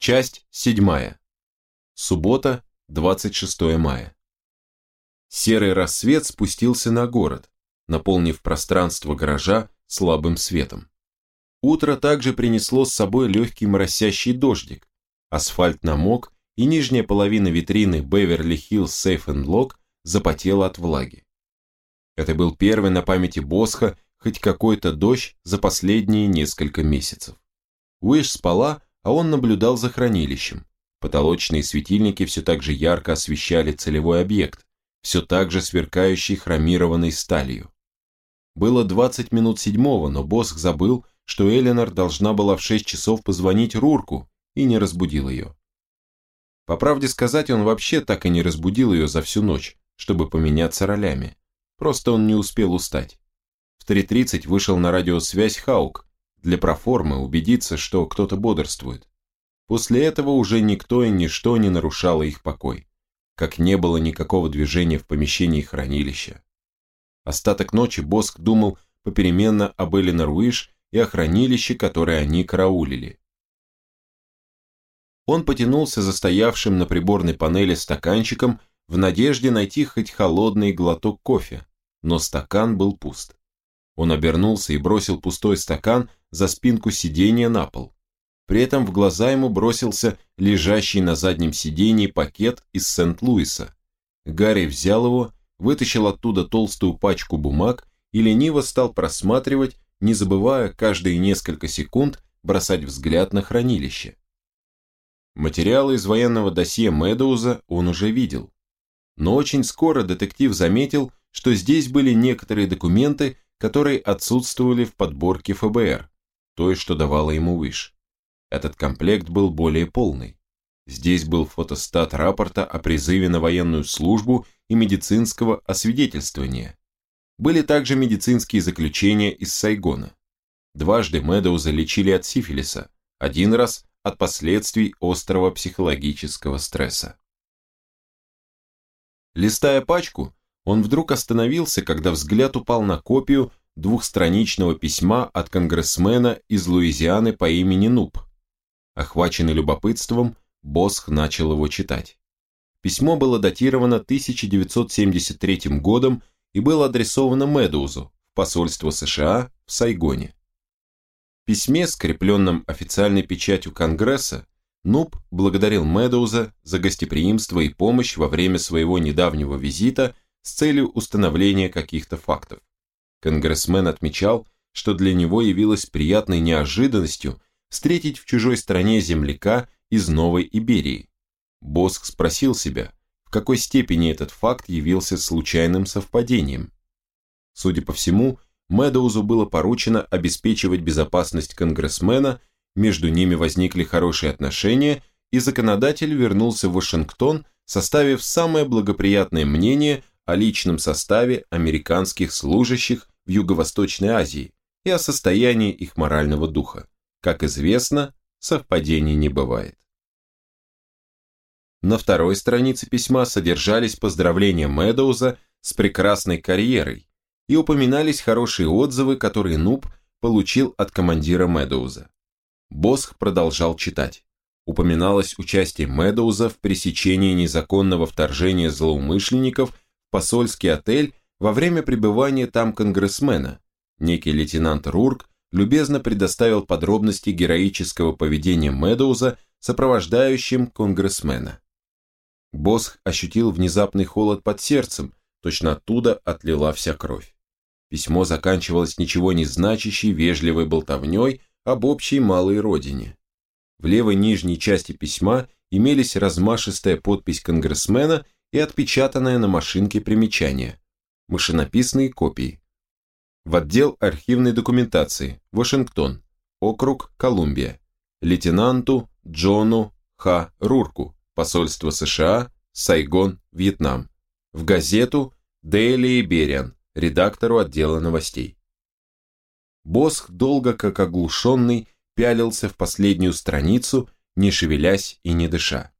Часть 7. Суббота, 26 мая. Серый рассвет спустился на город, наполнив пространство гаража слабым светом. Утро также принесло с собой легкий моросящий дождик. Асфальт намок, и нижняя половина витрины Beverly Hills Safe and Lock запотела от влаги. Это был первый на памяти Босха хоть какой-то дождь за последние несколько месяцев. Уэш спала, а он наблюдал за хранилищем. Потолочные светильники все так же ярко освещали целевой объект, все так же сверкающий хромированной сталью. Было 20 минут седьмого, но Босх забыл, что Эленор должна была в 6 часов позвонить Рурку и не разбудил ее. По правде сказать, он вообще так и не разбудил ее за всю ночь, чтобы поменяться ролями. Просто он не успел устать. В 3.30 вышел на радиосвязь Хаук, для проформы убедиться, что кто-то бодрствует. После этого уже никто и ничто не нарушало их покой, как не было никакого движения в помещении хранилища. Остаток ночи Боск думал попеременно об Эленор Уиш и о хранилище, которое они караулили. Он потянулся за стоявшим на приборной панели стаканчиком в надежде найти хоть холодный глоток кофе, но стакан был пуст. Он обернулся и бросил пустой стакан за спинку сиденья на пол. При этом в глаза ему бросился лежащий на заднем сиденье пакет из Сент-Луиса. Гарри взял его, вытащил оттуда толстую пачку бумаг и лениво стал просматривать, не забывая каждые несколько секунд бросать взгляд на хранилище. Материалы из военного досье Медоуза он уже видел. Но очень скоро детектив заметил, что здесь были некоторые документы, которые отсутствовали в подборке ФБР, той, что давала ему Выш. Этот комплект был более полный. Здесь был фотостат рапорта о призыве на военную службу и медицинского освидетельствования. Были также медицинские заключения из Сайгона. Дважды Медоуза лечили от сифилиса, один раз от последствий острого психологического стресса. Листая пачку, он вдруг остановился, когда взгляд упал на копию двухстраничного письма от конгрессмена из Луизианы по имени Нуб. Охваченный любопытством, Босх начал его читать. Письмо было датировано 1973 годом и было адресовано Медоузу в посольство США в Сайгоне. В письме, скрепленном официальной печатью Конгресса, Нуб благодарил Медоуза за гостеприимство и помощь во время своего недавнего визита с целью установления каких-то фактов. Конгрессмен отмечал, что для него явилось приятной неожиданностью встретить в чужой стране земляка из Новой Иберии. Боск спросил себя, в какой степени этот факт явился случайным совпадением. Судя по всему, Медоузу было поручено обеспечивать безопасность конгрессмена, между ними возникли хорошие отношения, и законодатель вернулся в Вашингтон, составив самое благоприятное мнение о личном составе американских служащих в Юго-Восточной Азии и о состоянии их морального духа. Как известно, совпадений не бывает. На второй странице письма содержались поздравления Медоуза с прекрасной карьерой и упоминались хорошие отзывы, которые Нуб получил от командира Медоуза. Босх продолжал читать. Упоминалось участие Медоуза в пресечении незаконного вторжения злоумышленников посольский отель во время пребывания там конгрессмена. Некий лейтенант Рурк любезно предоставил подробности героического поведения Медоуза, сопровождающим конгрессмена. Босх ощутил внезапный холод под сердцем, точно оттуда отлила вся кровь. Письмо заканчивалось ничего не значащей вежливой болтовней об общей малой родине. В левой нижней части письма имелись размашистая подпись конгрессмена и отпечатанное на машинке примечание. Машинописные копии в отдел архивной документации, Вашингтон, округ Колумбия, лейтенанту Джону Х. Рурку, посольство США, Сайгон, Вьетнам, в газету Daily Iberian, редактору отдела новостей. Босх долго, как оглушенный, пялился в последнюю страницу, не шевелясь и не дыша.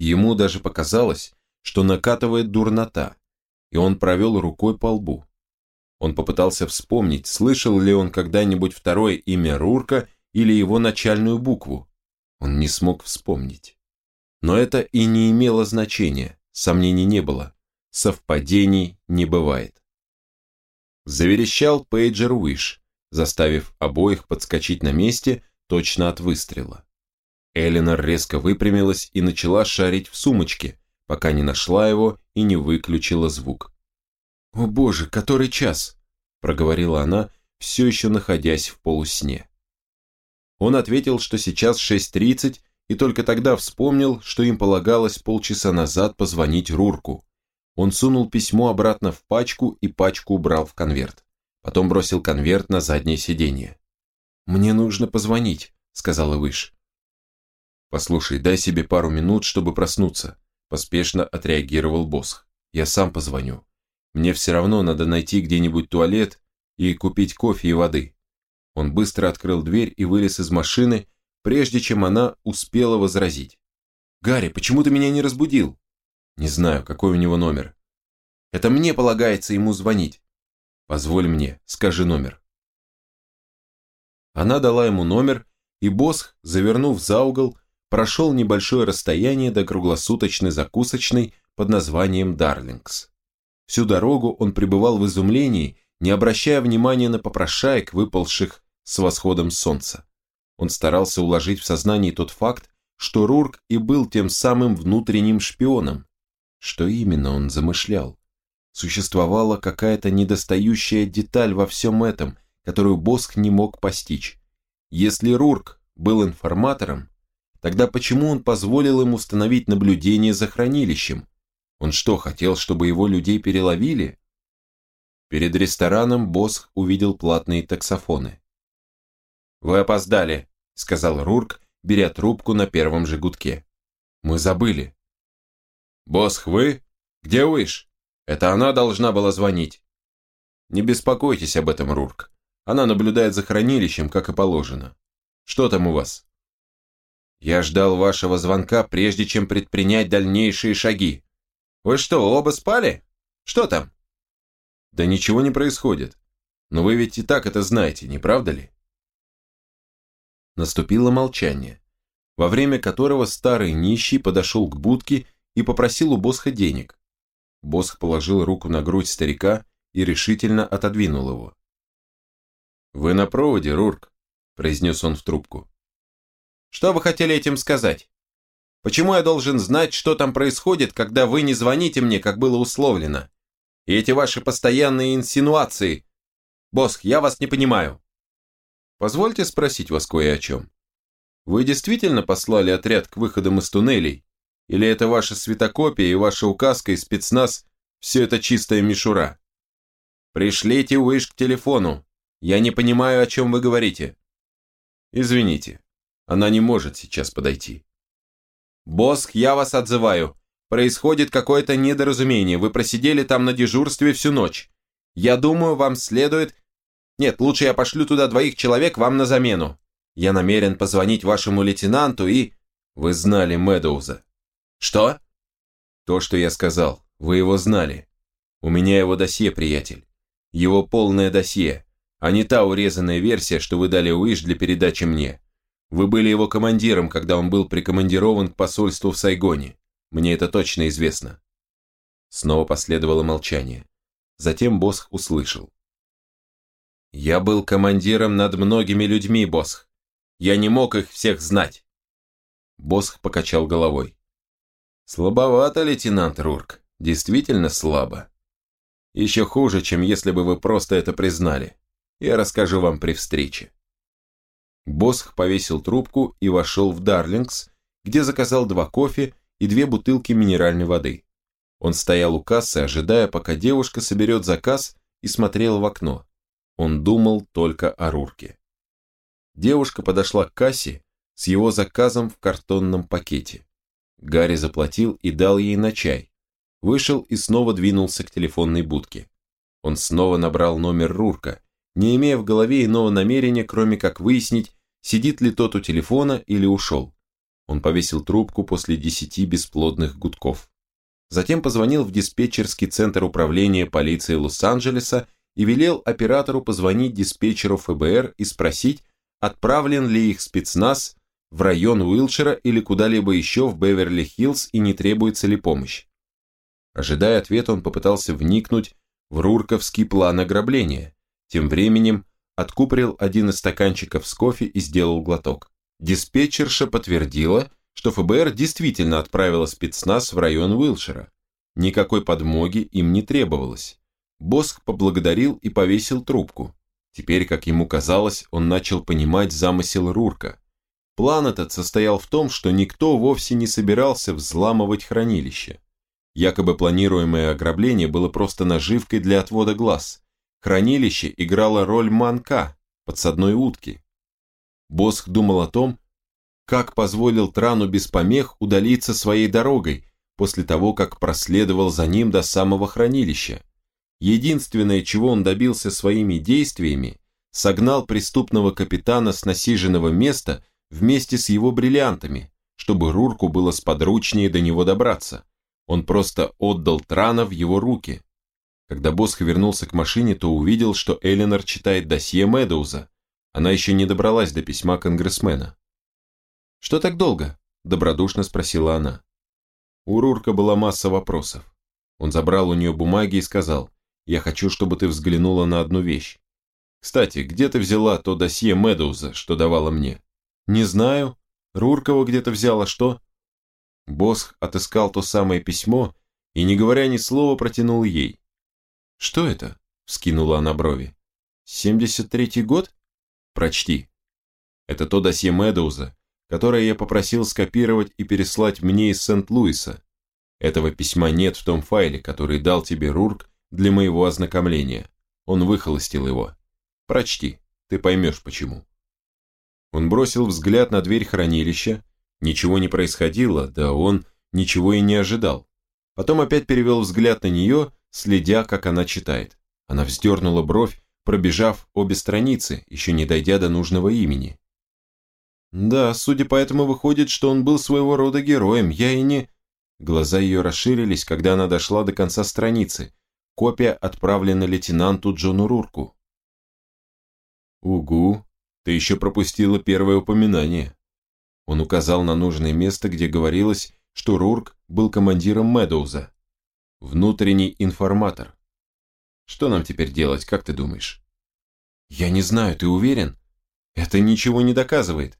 Ему даже показалось, что накатывает дурнота, и он провел рукой по лбу. Он попытался вспомнить, слышал ли он когда-нибудь второе имя Рурка или его начальную букву. Он не смог вспомнить. Но это и не имело значения, сомнений не было. Совпадений не бывает. Заверещал пейджер Уиш, заставив обоих подскочить на месте точно от выстрела. Эленор резко выпрямилась и начала шарить в сумочке, пока не нашла его и не выключила звук. «О боже, который час?» – проговорила она, все еще находясь в полусне. Он ответил, что сейчас 6.30, и только тогда вспомнил, что им полагалось полчаса назад позвонить Рурку. Он сунул письмо обратно в пачку и пачку убрал в конверт. Потом бросил конверт на заднее сиденье. «Мне нужно позвонить», — сказала Выш. «Послушай, дай себе пару минут, чтобы проснуться», — поспешно отреагировал Босх. «Я сам позвоню. Мне все равно надо найти где-нибудь туалет и купить кофе и воды. Он быстро открыл дверь и вылез из машины, прежде чем она успела возразить. «Гарри, почему ты меня не разбудил?» «Не знаю, какой у него номер». «Это мне полагается ему звонить». «Позволь мне, скажи номер». Она дала ему номер, и Босх, завернув за угол, прошел небольшое расстояние до круглосуточной закусочной под названием «Дарлингс». Всю дорогу он пребывал в изумлении не обращая внимания на попрошаек, выползших с восходом солнца. Он старался уложить в сознании тот факт, что Рурк и был тем самым внутренним шпионом. Что именно он замышлял? Существовала какая-то недостающая деталь во всем этом, которую Боск не мог постичь. Если Рурк был информатором, тогда почему он позволил им установить наблюдение за хранилищем? Он что, хотел, чтобы его людей переловили? Перед рестораном Босх увидел платные таксофоны. «Вы опоздали», — сказал Рурк, беря трубку на первом же. «Мы забыли». «Босх, вы? Где Уиш? Это она должна была звонить». «Не беспокойтесь об этом, Рурк. Она наблюдает за хранилищем, как и положено. Что там у вас?» «Я ждал вашего звонка, прежде чем предпринять дальнейшие шаги. Вы что, оба спали? Что там?» Да ничего не происходит. Но вы ведь и так это знаете, не правда ли? Наступило молчание, во время которого старый нищий подошел к будке и попросил у Босха денег. Босх положил руку на грудь старика и решительно отодвинул его. «Вы на проводе, Рурк», – произнес он в трубку. «Что вы хотели этим сказать? Почему я должен знать, что там происходит, когда вы не звоните мне, как было условлено? И эти ваши постоянные инсинуации. Босх, я вас не понимаю. Позвольте спросить вас кое о чем. Вы действительно послали отряд к выходам из туннелей? Или это ваша светокопия и ваша указка и спецназ – все это чистая мишура? Пришлите Уиш к телефону. Я не понимаю, о чем вы говорите. Извините, она не может сейчас подойти. Босх, я вас отзываю. Происходит какое-то недоразумение. Вы просидели там на дежурстве всю ночь. Я думаю, вам следует... Нет, лучше я пошлю туда двоих человек вам на замену. Я намерен позвонить вашему лейтенанту и... Вы знали Мэдоуза. Что? То, что я сказал. Вы его знали. У меня его досье, приятель. Его полное досье, а не та урезанная версия, что вы дали Уиш для передачи мне. Вы были его командиром, когда он был прикомандирован к посольству в Сайгоне. Мне это точно известно. Снова последовало молчание. Затем Босх услышал. Я был командиром над многими людьми, Босх. Я не мог их всех знать. Босх покачал головой. Слабовато, лейтенант Рурк. Действительно слабо. Еще хуже, чем если бы вы просто это признали. Я расскажу вам при встрече. Босх повесил трубку и вошел в Дарлингс, где заказал два кофе и две бутылки минеральной воды. Он стоял у кассы, ожидая, пока девушка соберет заказ и смотрел в окно. Он думал только о Рурке. Девушка подошла к кассе с его заказом в картонном пакете. Гарри заплатил и дал ей на чай. Вышел и снова двинулся к телефонной будке. Он снова набрал номер Рурка, не имея в голове иного намерения, кроме как выяснить, сидит ли тот у телефона или ушел. Он повесил трубку после десяти бесплодных гудков. Затем позвонил в диспетчерский центр управления полиции Лос-Анджелеса и велел оператору позвонить диспетчеру ФБР и спросить, отправлен ли их спецназ в район Уилшера или куда-либо еще в Беверли-Хиллз и не требуется ли помощь. Ожидая ответа, он попытался вникнуть в рурковский план ограбления. Тем временем откупорил один из стаканчиков с кофе и сделал глоток. Диспетчерша подтвердила, что ФБР действительно отправила спецназ в район Уилшера. Никакой подмоги им не требовалось. Боск поблагодарил и повесил трубку. Теперь, как ему казалось, он начал понимать замысел Рурка. План этот состоял в том, что никто вовсе не собирался взламывать хранилище. Якобы планируемое ограбление было просто наживкой для отвода глаз. Хранилище играло роль манка, подсадной утки. Босх думал о том, как позволил Трану без помех удалиться своей дорогой после того, как проследовал за ним до самого хранилища. Единственное, чего он добился своими действиями, согнал преступного капитана с насиженного места вместе с его бриллиантами, чтобы Рурку было сподручнее до него добраться. Он просто отдал Трана в его руки. Когда Босх вернулся к машине, то увидел, что Эленор читает досье Медоуза. Она еще не добралась до письма конгрессмена. «Что так долго?» – добродушно спросила она. У Рурка была масса вопросов. Он забрал у нее бумаги и сказал, «Я хочу, чтобы ты взглянула на одну вещь. Кстати, где ты взяла то досье Медоуза, что давала мне?» «Не знаю. Руркова где-то взяла, что?» Босх отыскал то самое письмо и, не говоря ни слова, протянул ей. «Что это?» – вскинула она брови. «Семьдесят третий год?» «Прочти. Это то досье Медоуза, которое я попросил скопировать и переслать мне из Сент-Луиса. Этого письма нет в том файле, который дал тебе Рурк для моего ознакомления. Он выхолостил его. Прочти, ты поймешь почему». Он бросил взгляд на дверь хранилища, Ничего не происходило, да он ничего и не ожидал. Потом опять перевел взгляд на нее, следя, как она читает. Она вздернула бровь, пробежав обе страницы, еще не дойдя до нужного имени. «Да, судя по этому выходит, что он был своего рода героем, я и не...» Глаза ее расширились, когда она дошла до конца страницы. Копия отправлена лейтенанту Джону Рурку. «Угу, ты еще пропустила первое упоминание», он указал на нужное место, где говорилось, что Рурк был командиром Медоуза. Внутренний информатор. Что нам теперь делать, как ты думаешь? Я не знаю, ты уверен? Это ничего не доказывает.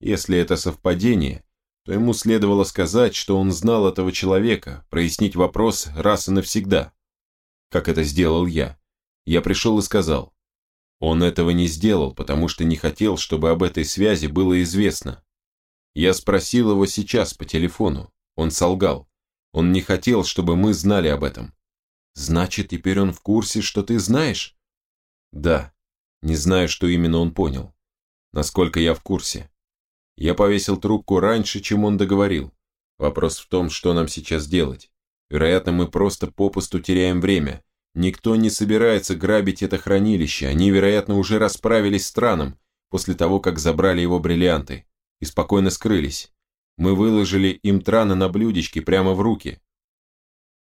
Если это совпадение, то ему следовало сказать, что он знал этого человека, прояснить вопрос раз и навсегда. Как это сделал я. Я пришел и сказал. Он этого не сделал, потому что не хотел, чтобы об этой связи было известно. Я спросил его сейчас по телефону. Он солгал. Он не хотел, чтобы мы знали об этом. Значит, теперь он в курсе, что ты знаешь? Да. Не знаю, что именно он понял. Насколько я в курсе. Я повесил трубку раньше, чем он договорил. Вопрос в том, что нам сейчас делать. Вероятно, мы просто попусту теряем время. Никто не собирается грабить это хранилище. Они, вероятно, уже расправились с Траном после того, как забрали его бриллианты и спокойно скрылись. Мы выложили им траны на блюдечке прямо в руки.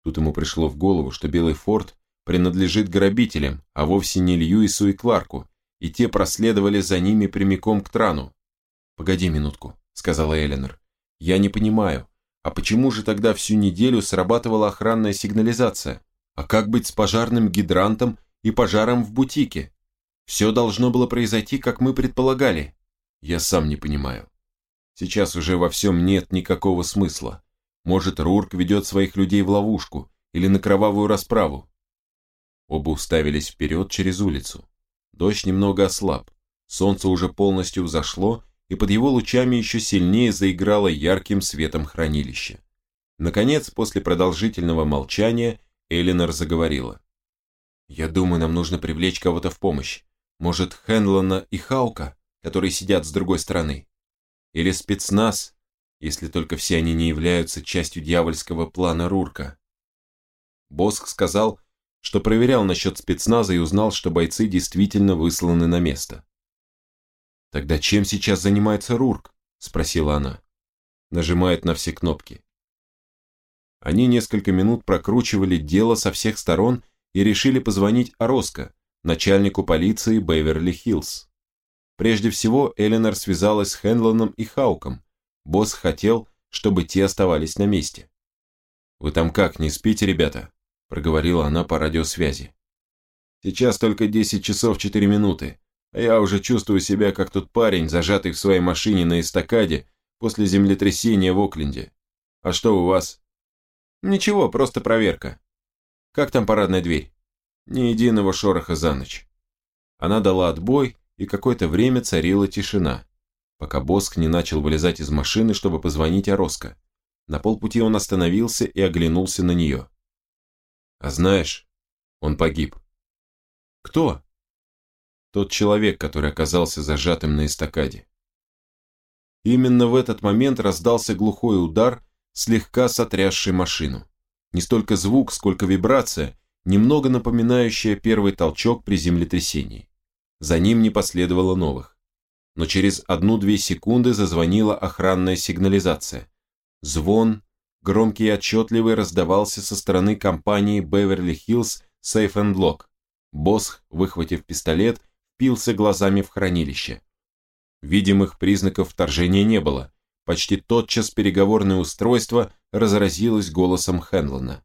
Тут ему пришло в голову, что Белый форт принадлежит грабителям, а вовсе не Льюису и Кларку, и те проследовали за ними прямиком к Трану. «Погоди минутку», — сказала Эленор. «Я не понимаю, а почему же тогда всю неделю срабатывала охранная сигнализация? А как быть с пожарным гидрантом и пожаром в бутике? Все должно было произойти, как мы предполагали. Я сам не понимаю. Сейчас уже во всем нет никакого смысла. Может, Рурк ведет своих людей в ловушку или на кровавую расправу. Оба уставились вперед через улицу. Дождь немного ослаб. Солнце уже полностью взошло, и под его лучами еще сильнее заиграло ярким светом хранилище. Наконец, после продолжительного молчания, Элинор заговорила. «Я думаю, нам нужно привлечь кого-то в помощь. Может, Хенлона и Хаука, которые сидят с другой стороны. Или спецназ, если только все они не являются частью дьявольского плана Рурка. Боск сказал, что проверял насчет спецназа и узнал, что бойцы действительно высланы на место. «Тогда чем сейчас занимается Рурк?» – спросила она. Нажимает на все кнопки. Они несколько минут прокручивали дело со всех сторон и решили позвонить Ороско, начальнику полиции Беверли-Хиллз. Прежде всего, Эленор связалась с Хенлоном и Хауком. Босс хотел, чтобы те оставались на месте. «Вы там как, не спите, ребята?» – проговорила она по радиосвязи. «Сейчас только 10 часов 4 минуты, а я уже чувствую себя, как тот парень, зажатый в своей машине на эстакаде после землетрясения в Окленде. А что у вас?» «Ничего, просто проверка. Как там парадная дверь?» «Ни единого шороха за ночь». Она дала отбой, и какое-то время царила тишина, пока Боск не начал вылезать из машины, чтобы позвонить Ороско. На полпути он остановился и оглянулся на нее. «А знаешь, он погиб». «Кто?» «Тот человек, который оказался зажатым на эстакаде». Именно в этот момент раздался глухой удар, слегка сотрясший машину. Не столько звук, сколько вибрация, немного напоминающая первый толчок при землетрясении. За ним не последовало новых. Но через одну-две секунды зазвонила охранная сигнализация. Звон, громкий и отчетливый, раздавался со стороны компании Beverly Hills Safe and Lock. Босх, выхватив пистолет, впился глазами в хранилище. Видимых признаков вторжения не было. Почти тотчас переговорное устройство разразилось голосом Хенлона.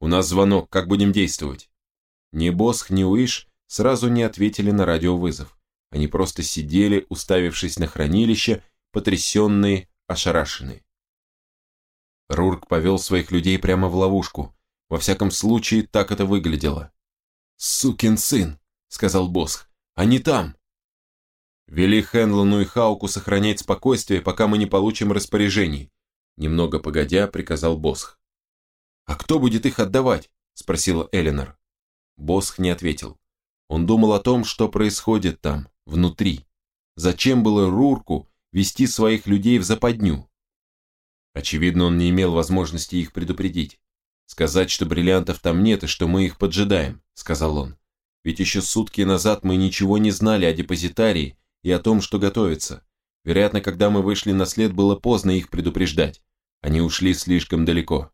«У нас звонок, как будем действовать?» Ни Босх, ни Уиш сразу не ответили на радиовызов. Они просто сидели, уставившись на хранилище, потрясенные, ошарашенные. Рурк повел своих людей прямо в ловушку. Во всяком случае, так это выглядело. «Сукин сын!» — сказал Босх. «Они там!» «Вели Хенлону и Хауку сохранять спокойствие, пока мы не получим распоряжений», немного погодя, приказал Босх. «А кто будет их отдавать?» — спросила Эленор. Босх не ответил. Он думал о том, что происходит там, внутри. Зачем было Рурку вести своих людей в западню? Очевидно, он не имел возможности их предупредить. «Сказать, что бриллиантов там нет и что мы их поджидаем», — сказал он. «Ведь еще сутки назад мы ничего не знали о депозитарии и о том, что готовится. Вероятно, когда мы вышли на след, было поздно их предупреждать. Они ушли слишком далеко».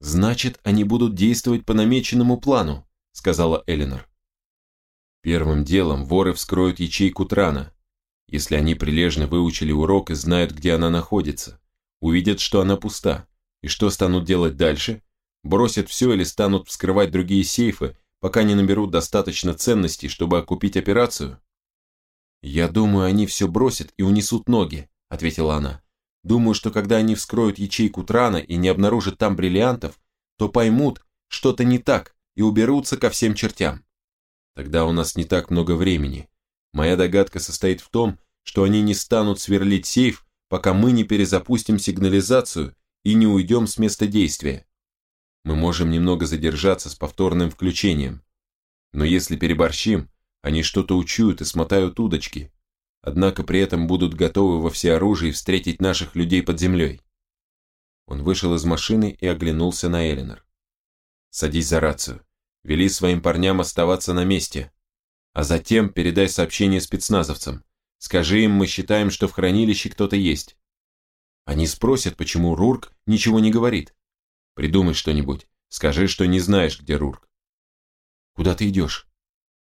«Значит, они будут действовать по намеченному плану», — сказала Элинор. Первым делом воры вскроют ячейку Трана, если они прилежно выучили урок и знают, где она находится. Увидят, что она пуста. И что станут делать дальше? Бросят все или станут вскрывать другие сейфы, пока не наберут достаточно ценностей, чтобы окупить операцию? «Я думаю, они все бросят и унесут ноги», — ответила она. «Думаю, что когда они вскроют ячейку Трана и не обнаружат там бриллиантов, то поймут, что-то не так, и уберутся ко всем чертям. Тогда у нас не так много времени. Моя догадка состоит в том, что они не станут сверлить сейф, пока мы не перезапустим сигнализацию и не уйдем с места действия. Мы можем немного задержаться с повторным включением. Но если переборщим, они что-то учуют и смотают удочки. Однако при этом будут готовы во всеоружии встретить наших людей под землей. Он вышел из машины и оглянулся на Эленор. «Садись за рацию. Вели своим парням оставаться на месте. А затем передай сообщение спецназовцам. Скажи им, мы считаем, что в хранилище кто-то есть. Они спросят, почему Рурк ничего не говорит. Придумай что-нибудь. Скажи, что не знаешь, где Рурк. Куда ты идешь?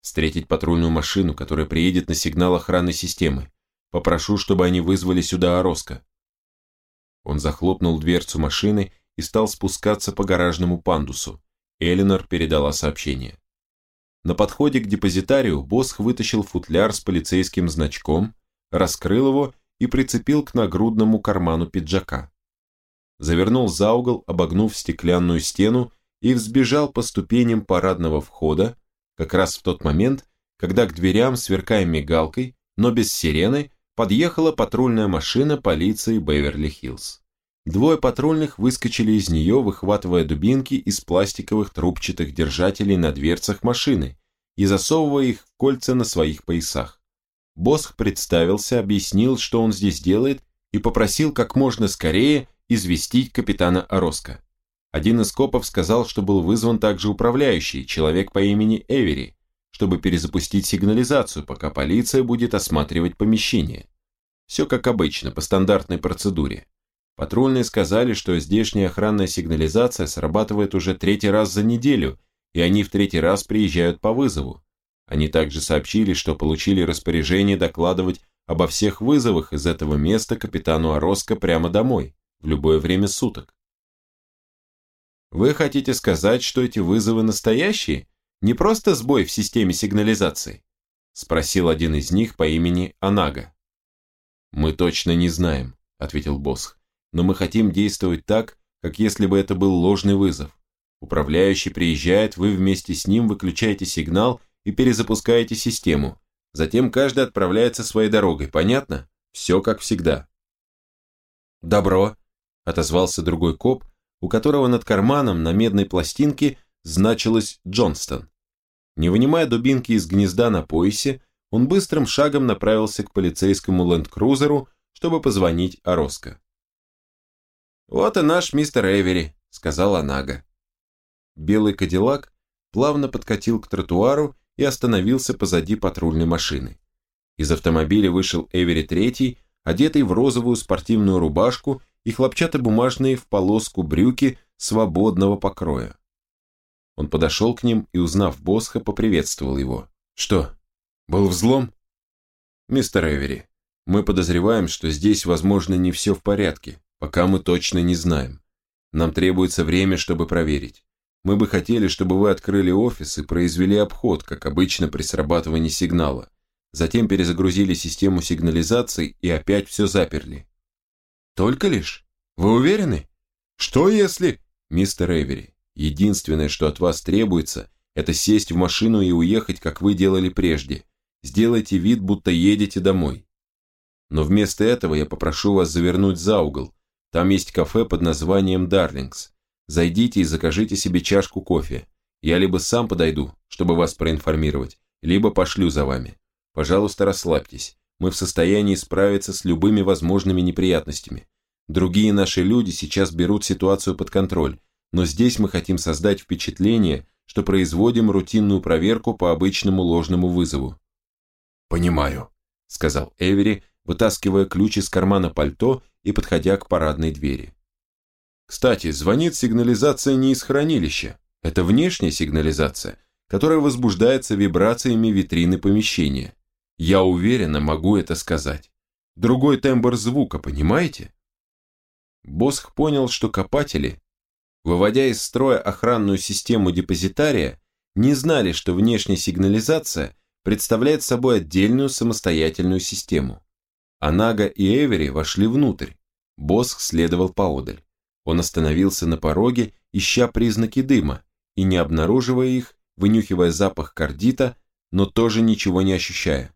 Встретить патрульную машину, которая приедет на сигнал охранной системы. Попрошу, чтобы они вызвали сюда Ороска. Он захлопнул дверцу машины и стал спускаться по гаражному пандусу. Элинор передала сообщение. На подходе к депозитарию Босх вытащил футляр с полицейским значком, раскрыл его и прицепил к нагрудному карману пиджака. Завернул за угол, обогнув стеклянную стену и взбежал по ступеням парадного входа, как раз в тот момент, когда к дверям, сверкая мигалкой, но без сирены, подъехала патрульная машина полиции Беверли-Хиллз. Двое патрульных выскочили из нее, выхватывая дубинки из пластиковых трубчатых держателей на дверцах машины и засовывая их в кольца на своих поясах. Босх представился, объяснил, что он здесь делает, и попросил как можно скорее известить капитана Ороска. Один из копов сказал, что был вызван также управляющий, человек по имени Эвери, чтобы перезапустить сигнализацию, пока полиция будет осматривать помещение. Все как обычно, по стандартной процедуре. Патрульные сказали, что здешняя охранная сигнализация срабатывает уже третий раз за неделю, и они в третий раз приезжают по вызову. Они также сообщили, что получили распоряжение докладывать обо всех вызовах из этого места капитану Ороско прямо домой, в любое время суток. Вы хотите сказать, что эти вызовы настоящие? Не просто сбой в системе сигнализации? Спросил один из них по имени Анага. Мы точно не знаем, ответил Босх, но мы хотим действовать так, как если бы это был ложный вызов. Управляющий приезжает, вы вместе с ним выключаете сигнал и перезапускаете систему. Затем каждый отправляется своей дорогой, понятно? Все как всегда. Добро, отозвался другой коп, у которого над карманом на медной пластинке значилось Джонстон. Не вынимая дубинки из гнезда на поясе, он быстрым шагом направился к полицейскому ленд-крузеру, чтобы позвонить Ороско. «Вот и наш мистер Эвери», — сказала Нага. Белый кадиллак плавно подкатил к тротуару и остановился позади патрульной машины. Из автомобиля вышел Эвери Третий, одетый в розовую спортивную рубашку и хлопчатобумажные в полоску брюки свободного покроя. Он подошел к ним и, узнав Босха, поприветствовал его. «Что, был взлом?» «Мистер Эвери, мы подозреваем, что здесь, возможно, не все в порядке, пока мы точно не знаем. Нам требуется время, чтобы проверить. Мы бы хотели, чтобы вы открыли офис и произвели обход, как обычно при срабатывании сигнала. Затем перезагрузили систему сигнализации и опять все заперли. Только лишь? Вы уверены? Что если... Мистер Эвери, единственное, что от вас требуется, это сесть в машину и уехать, как вы делали прежде. Сделайте вид, будто едете домой. Но вместо этого я попрошу вас завернуть за угол. Там есть кафе под названием «Дарлингс». Зайдите и закажите себе чашку кофе. Я либо сам подойду, чтобы вас проинформировать, либо пошлю за вами. Пожалуйста, расслабьтесь. Мы в состоянии справиться с любыми возможными неприятностями. Другие наши люди сейчас берут ситуацию под контроль, но здесь мы хотим создать впечатление, что производим рутинную проверку по обычному ложному вызову. «Понимаю», — сказал Эвери, вытаскивая ключ из кармана пальто и подходя к парадной двери. Кстати, звонит сигнализация не из хранилища. Это внешняя сигнализация, которая возбуждается вибрациями витрины помещения. Я уверенно могу это сказать. Другой тембр звука, понимаете? Босх понял, что копатели, выводя из строя охранную систему депозитария, не знали, что внешняя сигнализация представляет собой отдельную самостоятельную систему. Анага и Эвери вошли внутрь. Босх следовал поодаль. Он остановился на пороге, ища признаки дыма, и не обнаруживая их, вынюхивая запах кардита, но тоже ничего не ощущая.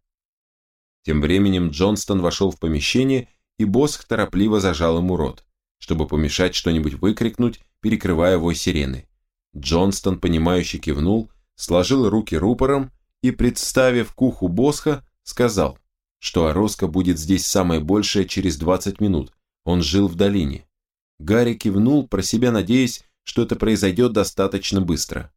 Тем временем Джонстон вошел в помещение, и Босх торопливо зажал ему рот, чтобы помешать что-нибудь выкрикнуть, перекрывая вой сирены. Джонстон, понимающе кивнул, сложил руки рупором и, представив к уху Босха, сказал, что Ороска будет здесь самое большее через 20 минут, он жил в долине. Гарри кивнул, про себя надеясь, что это произойдет достаточно быстро.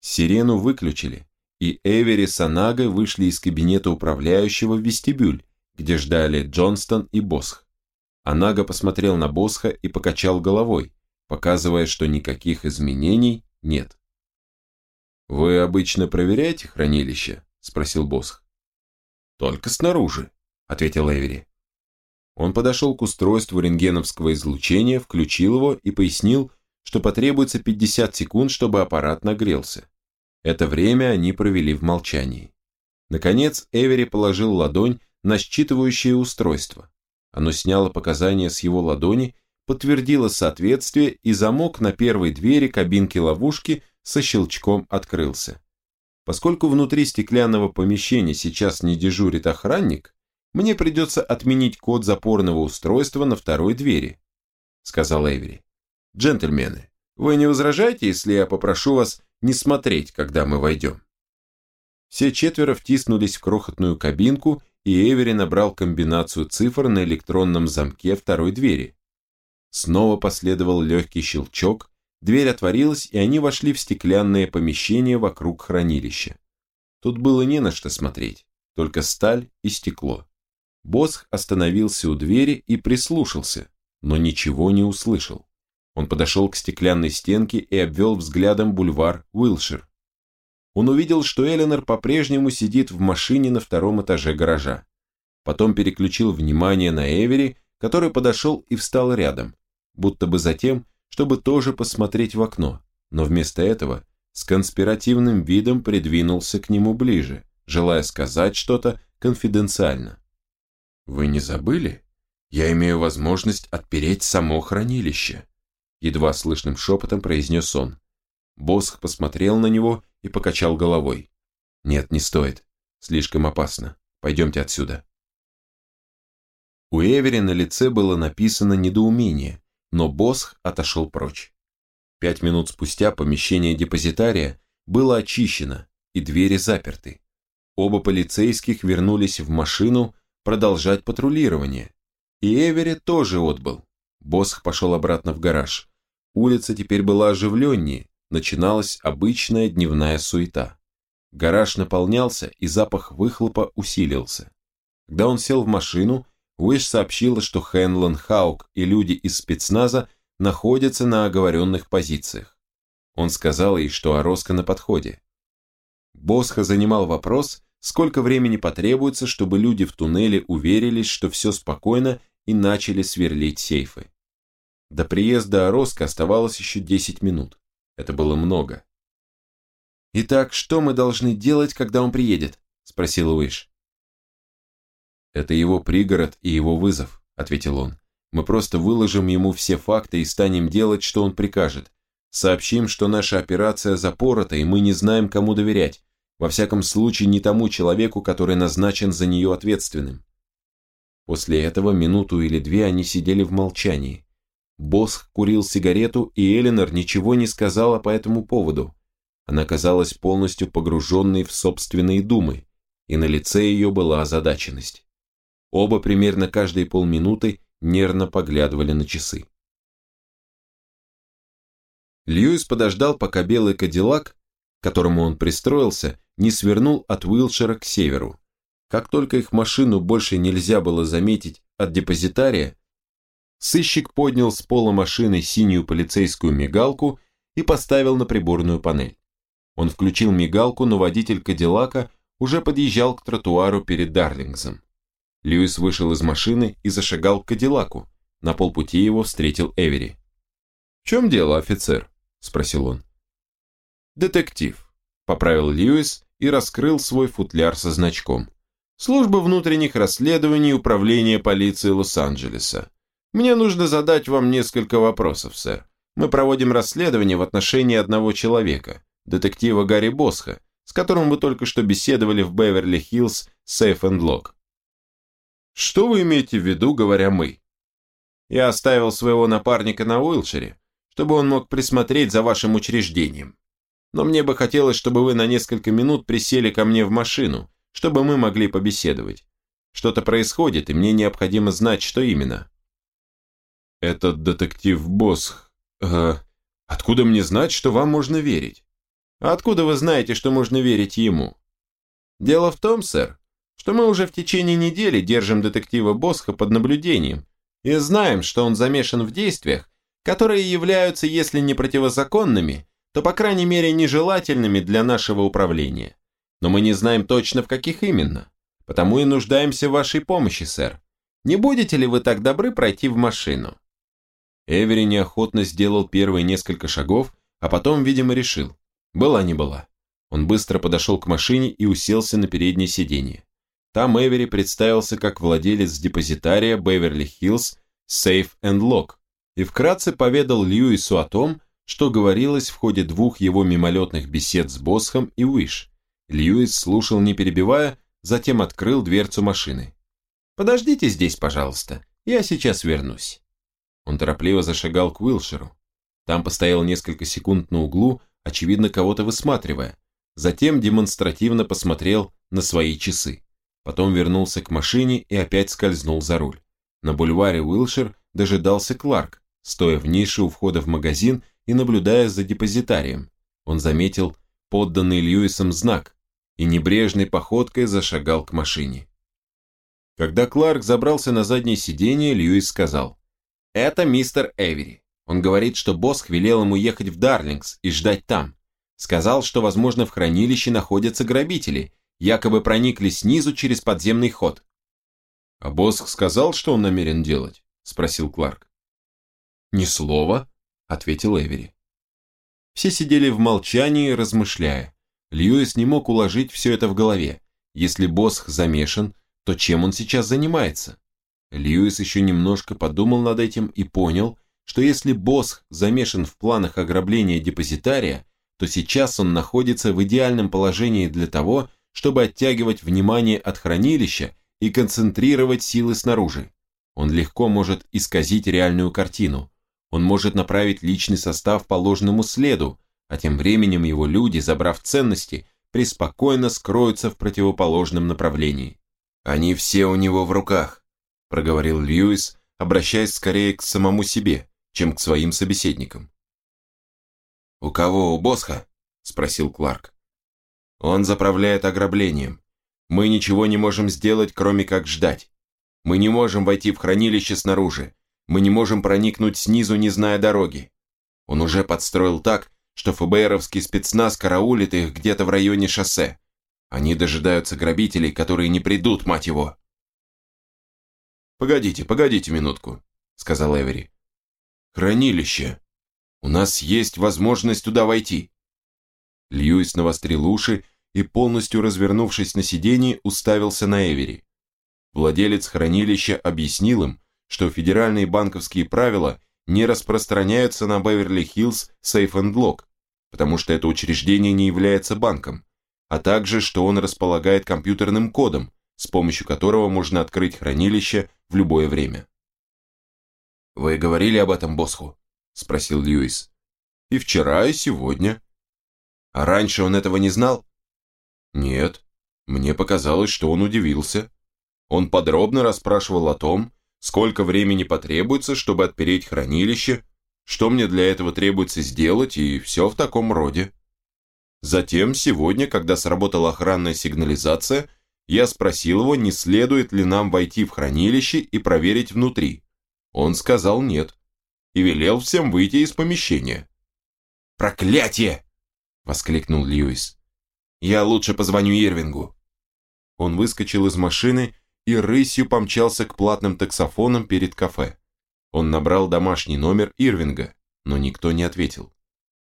Сирену выключили, и Эвери с Анагой вышли из кабинета управляющего в вестибюль, где ждали Джонстон и Босх. Анага посмотрел на Босха и покачал головой, показывая, что никаких изменений нет. «Вы обычно проверяете хранилище?» – спросил Босх. «Только снаружи», – ответил Эвери. Он подошел к устройству рентгеновского излучения, включил его и пояснил, что потребуется 50 секунд, чтобы аппарат нагрелся. Это время они провели в молчании. Наконец Эвери положил ладонь на считывающее устройство. Оно сняло показания с его ладони, подтвердило соответствие, и замок на первой двери кабинки ловушки со щелчком открылся. Поскольку внутри стеклянного помещения сейчас не дежурит охранник, мне придется отменить код запорного устройства на второй двери», — сказал Эвери. «Джентльмены, вы не возражаете, если я попрошу вас не смотреть, когда мы войдем?» Все четверо втиснулись в крохотную кабинку, и Эвери набрал комбинацию цифр на электронном замке второй двери. Снова последовал легкий щелчок, дверь отворилась, и они вошли в стеклянное помещение вокруг хранилища. Тут было не на что смотреть, только сталь и стекло. Босх остановился у двери и прислушался, но ничего не услышал. Он подошел к стеклянной стенке и обвел взглядом бульвар Уилшир. он увидел, что Эленор по-прежнему сидит в машине на втором этаже гаража. Потом переключил внимание на Эвери, который подошел и встал рядом, будто бы затем, чтобы тоже посмотреть в окно, но вместо этого с конспиративным видом придвинулся к нему ближе, желая сказать что-то конфиденциально. «Вы не забыли? Я имею возможность отпереть само хранилище», едва слышным шепотом произнес он. Босх посмотрел на него и покачал головой. «Нет, не стоит. Слишком опасно. Пойдемте отсюда». У Эвери на лице было написано недоумение, но Босх отошел прочь. Пять минут спустя помещение депозитария было очищено и двери заперты. Оба полицейских вернулись в машину продолжать патрулирование. И Эвери тоже отбыл. Босх пошел обратно в гараж. Улица теперь была оживленнее, начиналась обычная дневная суета. Гараж наполнялся, и запах выхлопа усилился. Когда он сел в машину, Уиш сообщила, что Хенлон Хаук и люди из спецназа находятся на оговоренных позициях. Он сказал ей, что Ороска на подходе. Босха занимал вопрос, сколько времени потребуется, чтобы люди в туннеле уверились, что все спокойно и начали сверлить сейфы. До приезда Ороска оставалось еще 10 минут. Это было много. «Итак, что мы должны делать, когда он приедет?» – спросил Уиш. «Это его пригород и его вызов», – ответил он. «Мы просто выложим ему все факты и станем делать, что он прикажет. Сообщим, что наша операция запорота, и мы не знаем, кому доверять. Во всяком случае, не тому человеку, который назначен за нее ответственным». После этого минуту или две они сидели в молчании. Босх курил сигарету, и Эленор ничего не сказала по этому поводу. Она казалась полностью погруженной в собственные думы, и на лице ее была озадаченность. Оба примерно каждые полминуты нервно поглядывали на часы. Льюис подождал, пока белый кадиллак, к которому он пристроился, не свернул от Уилшера к северу. Как только их машину больше нельзя было заметить от депозитария, Сыщик поднял с пола машины синюю полицейскую мигалку и поставил на приборную панель. Он включил мигалку, но водитель Кадиллака уже подъезжал к тротуару перед Дарлингсом. Льюис вышел из машины и зашагал к Кадиллаку. На полпути его встретил Эвери. «В чем дело, офицер?» – спросил он. «Детектив», – поправил Льюис и раскрыл свой футляр со значком. «Служба внутренних расследований Управления полиции Лос-Анджелеса. Мне нужно задать вам несколько вопросов, сэр. Мы проводим расследование в отношении одного человека, детектива Гарри Босха, с которым вы только что беседовали в Беверли-Хиллз Safe and Lock. Что вы имеете в виду, говоря «мы»? Я оставил своего напарника на Уилшире, чтобы он мог присмотреть за вашим учреждением. Но мне бы хотелось, чтобы вы на несколько минут присели ко мне в машину, чтобы мы могли побеседовать. Что-то происходит, и мне необходимо знать, что именно. «Этот детектив Босх... Э, откуда мне знать, что вам можно верить?» «А откуда вы знаете, что можно верить ему?» «Дело в том, сэр, что мы уже в течение недели держим детектива Босха под наблюдением и знаем, что он замешан в действиях, которые являются, если не противозаконными, то, по крайней мере, нежелательными для нашего управления. Но мы не знаем точно, в каких именно. Потому и нуждаемся в вашей помощи, сэр. Не будете ли вы так добры пройти в машину?» Эвери неохотно сделал первые несколько шагов, а потом, видимо, решил. Была не была. Он быстро подошел к машине и уселся на переднее сиденье. Там Эвери представился как владелец депозитария Беверли-Хиллз Safe and Lock и вкратце поведал Льюису о том, что говорилось в ходе двух его мимолетных бесед с Босхом и Уиш. Льюис слушал не перебивая, затем открыл дверцу машины. «Подождите здесь, пожалуйста, я сейчас вернусь». Он торопливо зашагал к Уилшеру. Там постоял несколько секунд на углу, очевидно, кого-то высматривая. Затем демонстративно посмотрел на свои часы. Потом вернулся к машине и опять скользнул за руль. На бульваре Уилшер дожидался Кларк, стоя в нише у входа в магазин и наблюдая за депозитарием. Он заметил подданный Льюисом знак и небрежной походкой зашагал к машине. Когда Кларк забрался на заднее сиденье, Льюис сказал, это мистер Эвери. Он говорит, что Босх велел ему ехать в Дарлингс и ждать там. Сказал, что, возможно, в хранилище находятся грабители, якобы проникли снизу через подземный ход. «А Босх сказал, что он намерен делать?» – спросил Кларк. «Ни слова», – ответил Эвери. Все сидели в молчании, размышляя. Льюис не мог уложить все это в голове. Если Босх замешан, то чем он сейчас занимается? Льюис еще немножко подумал над этим и понял, что если Босх замешан в планах ограбления депозитария, то сейчас он находится в идеальном положении для того, чтобы оттягивать внимание от хранилища и концентрировать силы снаружи. Он легко может исказить реальную картину. Он может направить личный состав по ложному следу, а тем временем его люди, забрав ценности, преспокойно скроются в противоположном направлении. «Они все у него в руках», – проговорил Льюис, обращаясь скорее к самому себе, чем к своим собеседникам. «У кого, у Босха?» – спросил Кларк. «Он заправляет ограблением. Мы ничего не можем сделать, кроме как ждать. Мы не можем войти в хранилище снаружи. Мы не можем проникнуть снизу, не зная дороги. Он уже подстроил так, что ФБРовский спецназ караулит их где-то в районе шоссе. Они дожидаются грабителей, которые не придут, мать его. «Погодите, погодите минутку», — сказал Эвери. «Хранилище. У нас есть возможность туда войти». Льюис навострил уши и, полностью развернувшись на сиденье, уставился на Эвери. Владелец хранилища объяснил им, что федеральные банковские правила не распространяются на Беверли-Хиллз Safe and Lock, потому что это учреждение не является банком, а также, что он располагает компьютерным кодом, с помощью которого можно открыть хранилище в любое время. «Вы говорили об этом Босху?» – спросил Льюис. «И вчера, и сегодня». «А раньше он этого не знал?» «Нет. Мне показалось, что он удивился. Он подробно расспрашивал о том, сколько времени потребуется, чтобы отпереть хранилище, что мне для этого требуется сделать и все в таком роде». Затем, сегодня, когда сработала охранная сигнализация, я спросил его, не следует ли нам войти в хранилище и проверить внутри. Он сказал нет и велел всем выйти из помещения. «Проклятие!» – воскликнул Льюис. «Я лучше позвоню Ирвингу». Он выскочил из машины и рысью помчался к платным таксофонам перед кафе. Он набрал домашний номер Ирвинга, но никто не ответил.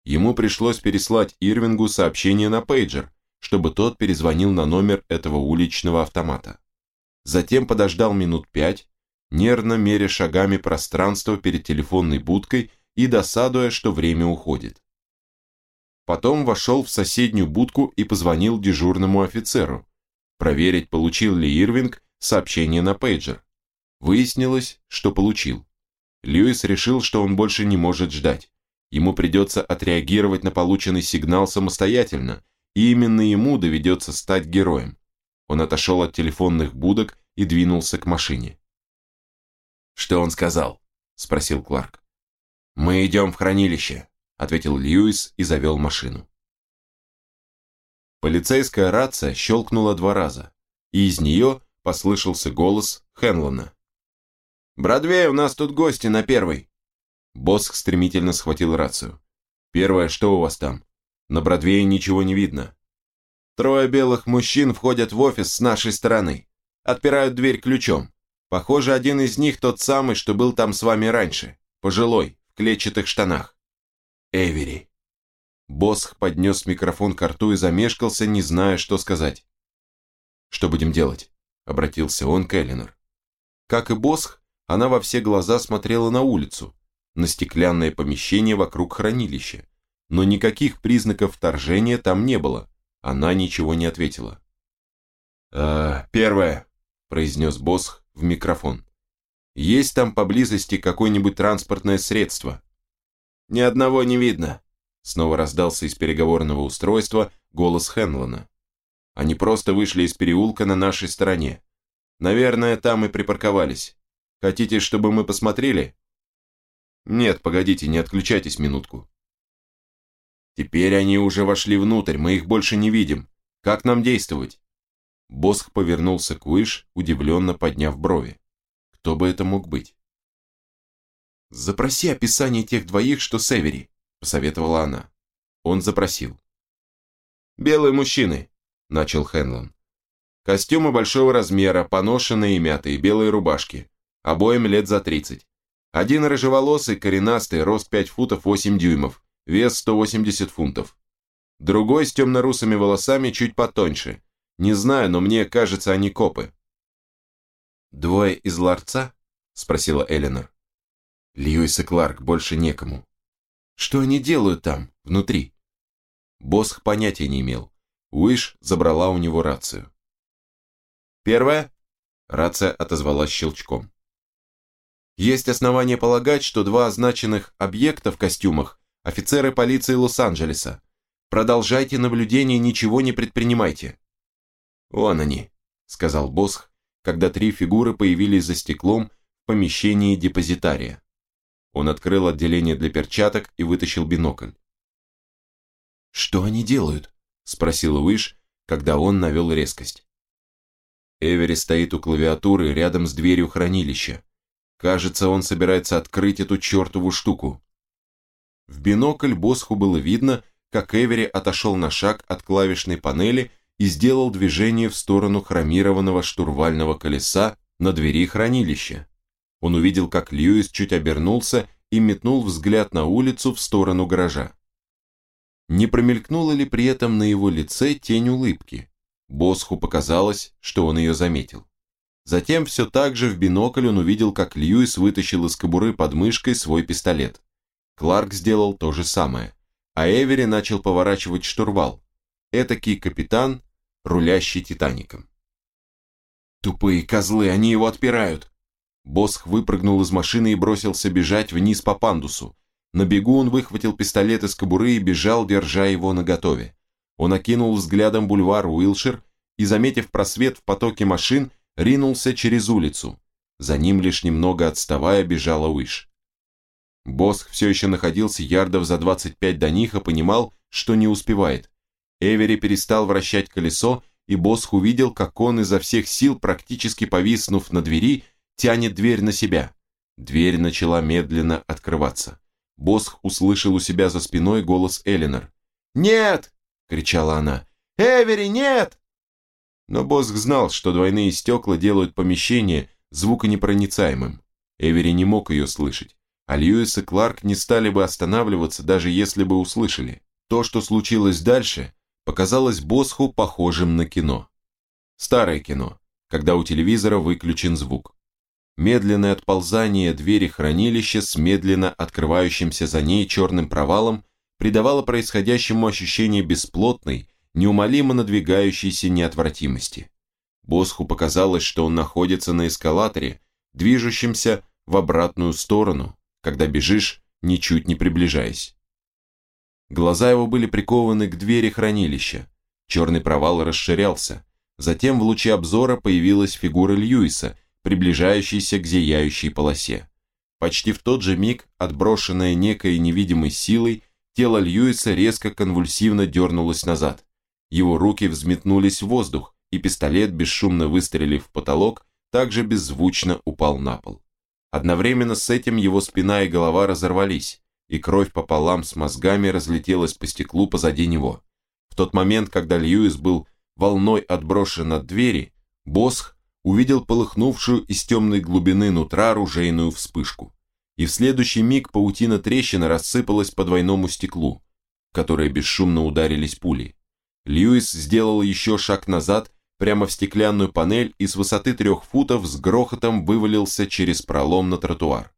Ему пришлось переслать Ирвингу сообщение на пейджер, чтобы тот перезвонил на номер этого уличного автомата. Затем подождал минут пять, нервно меря шагами пространство перед телефонной будкой и досадуя, что время уходит. Потом вошел в соседнюю будку и позвонил дежурному офицеру, проверить, получил ли Ирвинг сообщение на пейджер. Выяснилось, что получил. Льюис решил, что он больше не может ждать. Ему придется отреагировать на полученный сигнал самостоятельно, и именно ему доведется стать героем. Он отошел от телефонных будок и двинулся к машине. «Что он сказал?» – спросил Кларк. «Мы идем в хранилище», – ответил Льюис и завел машину. Полицейская рация щелкнула два раза, и из нее послышался голос Хенлона. «Бродвей, у нас тут гости на первой». Боск стремительно схватил рацию. «Первое, что у вас там?» «На Бродвее ничего не видно». «Трое белых мужчин входят в офис с нашей стороны. Отпирают дверь ключом. Похоже, один из них тот самый, что был там с вами раньше. Пожилой, в клетчатых штанах. Эвери. Босх поднес микрофон к рту и замешкался, не зная, что сказать. «Что будем делать?» – обратился он к Эллинор. Как и Босх, она во все глаза смотрела на улицу, на стеклянное помещение вокруг хранилища, но никаких признаков вторжения там не было. Она ничего не ответила. «Э, «Первое», – произнес Босх, в микрофон. «Есть там поблизости какое-нибудь транспортное средство?» «Ни одного не видно», — снова раздался из переговорного устройства голос Хенлона. «Они просто вышли из переулка на нашей стороне. Наверное, там и припарковались. Хотите, чтобы мы посмотрели?» «Нет, погодите, не отключайтесь минутку». «Теперь они уже вошли внутрь, мы их больше не видим. Как нам действовать?» Босх повернулся к Уиш, удивленно подняв брови. Кто бы это мог быть? «Запроси описание тех двоих, что Севери», – посоветовала она. Он запросил. «Белые мужчины», – начал Хенлон. «Костюмы большого размера, поношенные и мятые, белые рубашки. Обоим лет за 30. Один рыжеволосый, коренастый, рост 5 футов 8 дюймов, вес 180 фунтов. Другой с темно-русыми волосами чуть потоньше. Не знаю, но мне кажется, они копы. «Двое из ларца?» – спросила Эленор. Льюис и Кларк больше некому. Что они делают там, внутри? Босх понятия не имел. Уиш забрала у него рацию. Первое. Рация отозвалась щелчком. Есть основания полагать, что два означенных объекта в костюмах – офицеры полиции Лос-Анджелеса. Продолжайте наблюдение, ничего не предпринимайте. Вон они, сказал Босх, когда три фигуры появились за стеклом в помещении депозитария. Он открыл отделение для перчаток и вытащил бинокль. «Что они делают?» – спросил Уиш, когда он навел резкость. Эвери стоит у клавиатуры рядом с дверью хранилища. Кажется, он собирается открыть эту чертову штуку. В бинокль Босху было видно, как Эвери отошел на шаг от клавишной панели и сделал движение в сторону хромированного штурвального колеса на двери хранилища. Он увидел, как Льюис чуть обернулся и метнул взгляд на улицу в сторону гаража. Не промелькнула ли при этом на его лице тень улыбки? Босху показалось, что он ее заметил. Затем все так же в бинокль он увидел, как Льюис вытащил из кобуры под мышкой свой пистолет. Кларк сделал то же самое, а Эвери начал поворачивать штурвал. Этакий капитан, рулящий Титаником. «Тупые козлы, они его отпирают!» Босх выпрыгнул из машины и бросился бежать вниз по пандусу. На бегу он выхватил пистолет из кобуры и бежал, держа его наготове. Он окинул взглядом бульвар Уилшир и, заметив просвет в потоке машин, ринулся через улицу. За ним лишь немного отставая бежала Уиш. Босх все еще находился ярдов за 25 до них и понимал, что не успевает. Эвери перестал вращать колесо, и Босх увидел, как он изо всех сил, практически повиснув на двери, тянет дверь на себя. Дверь начала медленно открываться. Босх услышал у себя за спиной голос Элинор. «Нет!» – кричала она. «Эвери, нет!» Но Босх знал, что двойные стекла делают помещение звуконепроницаемым. Эвери не мог ее слышать, а Льюис и Кларк не стали бы останавливаться, даже если бы услышали. То, что случилось дальше, показалось Босху похожим на кино. Старое кино, когда у телевизора выключен звук. Медленное отползание двери хранилища с медленно открывающимся за ней черным провалом придавало происходящему ощущение бесплотной, неумолимо надвигающейся неотвратимости. Босху показалось, что он находится на эскалаторе, движущемся в обратную сторону, когда бежишь, ничуть не приближаясь. Глаза его были прикованы к двери хранилища. Черный провал расширялся. Затем в луче обзора появилась фигура Льюиса, приближающаяся к зияющей полосе. Почти в тот же миг, отброшенное некой невидимой силой, тело Льюиса резко конвульсивно дернулось назад. Его руки взметнулись в воздух, и пистолет, бесшумно выстрелив в потолок, также беззвучно упал на пол. Одновременно с этим его спина и голова разорвались, и кровь пополам с мозгами разлетелась по стеклу позади него. В тот момент, когда Льюис был волной отброшен от двери, Босх увидел полыхнувшую из темной глубины нутра оружейную вспышку. И в следующий миг паутина трещины рассыпалась по двойному стеклу, в которое бесшумно ударились пули. Льюис сделал еще шаг назад, прямо в стеклянную панель и с высоты трех футов с грохотом вывалился через пролом на тротуар.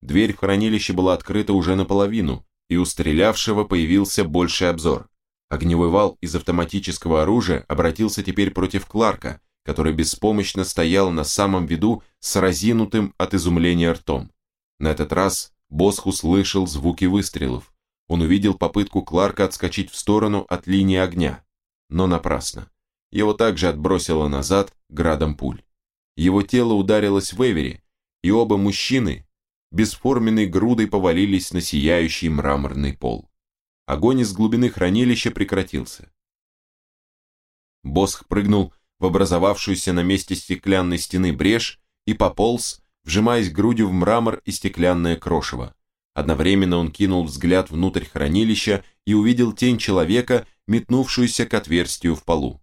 Дверь в хранилище была открыта уже наполовину, и у стрелявшего появился больший обзор. Огневой вал из автоматического оружия обратился теперь против Кларка, который беспомощно стоял на самом виду с разинутым от изумления ртом. На этот раз Босх услышал звуки выстрелов. Он увидел попытку Кларка отскочить в сторону от линии огня, но напрасно. Его также отбросило назад градом пуль. Его тело ударилось в Эвери, и оба мужчины бесформенной грудой повалились на сияющий мраморный пол. Огонь из глубины хранилища прекратился. Босх прыгнул в образовавшуюся на месте стеклянной стены брешь и пополз, вжимаясь грудью в мрамор и стеклянное крошево. Одновременно он кинул взгляд внутрь хранилища и увидел тень человека, метнувшуюся к отверстию в полу.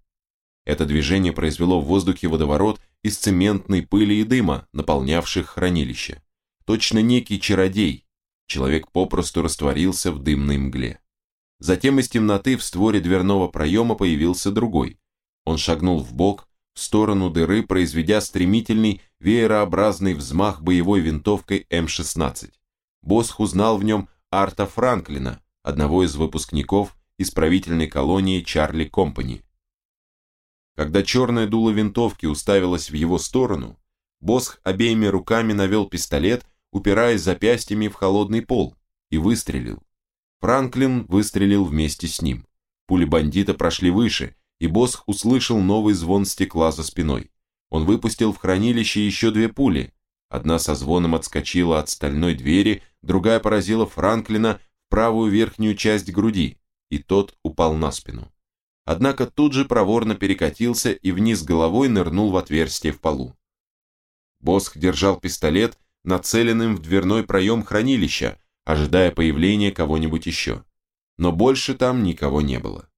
Это движение произвело в воздухе водоворот из цементной пыли и дыма, наполнявших хранилище. Точно некий чародей. Человек попросту растворился в дымной мгле. Затем из темноты в створе дверного проема появился другой. Он шагнул в бок, в сторону дыры, произведя стремительный, веерообразный взмах боевой винтовкой М-16. Босх узнал в нем Арта Франклина, одного из выпускников исправительной колонии Чарли Компани. Когда черное дуло винтовки уставилось в его сторону, Босх обеими руками навел пистолет, упираясь запястьями в холодный пол, и выстрелил. Франклин выстрелил вместе с ним. Пули бандита прошли выше, и Босх услышал новый звон стекла за спиной. Он выпустил в хранилище еще две пули, Одна со звоном отскочила от стальной двери, другая поразила Франклина в правую верхнюю часть груди, и тот упал на спину. Однако тут же проворно перекатился и вниз головой нырнул в отверстие в полу. Босх держал пистолет, нацеленным в дверной проем хранилища, ожидая появления кого-нибудь еще. Но больше там никого не было.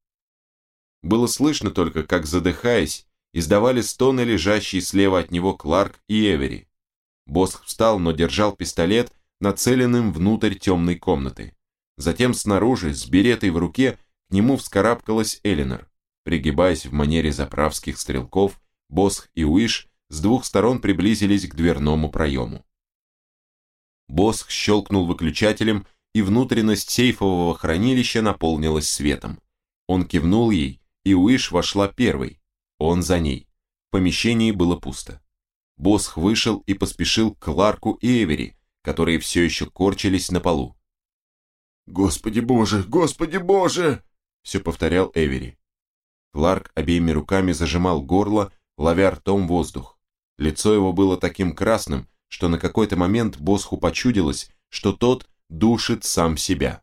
Было слышно только, как, задыхаясь, издавали стоны лежащие слева от него Кларк и Эвери. Босх встал, но держал пистолет, нацеленным внутрь темной комнаты. Затем снаружи, с беретой в руке, к нему вскарабкалась Элинор. Пригибаясь в манере заправских стрелков, Босх и Уиш с двух сторон приблизились к дверному проему. Босх щелкнул выключателем, и внутренность сейфового хранилища наполнилась светом. Он кивнул ей, и Уиш вошла первой. Он за ней. В помещении было пусто. Босх вышел и поспешил к Кларку и Эвери, которые все еще корчились на полу. «Господи боже, господи боже!» все повторял Эвери. Кларк обеими руками зажимал горло, ловя ртом воздух. Лицо его было таким красным, что на какой-то момент Босху почудилось, что тот душит сам себя.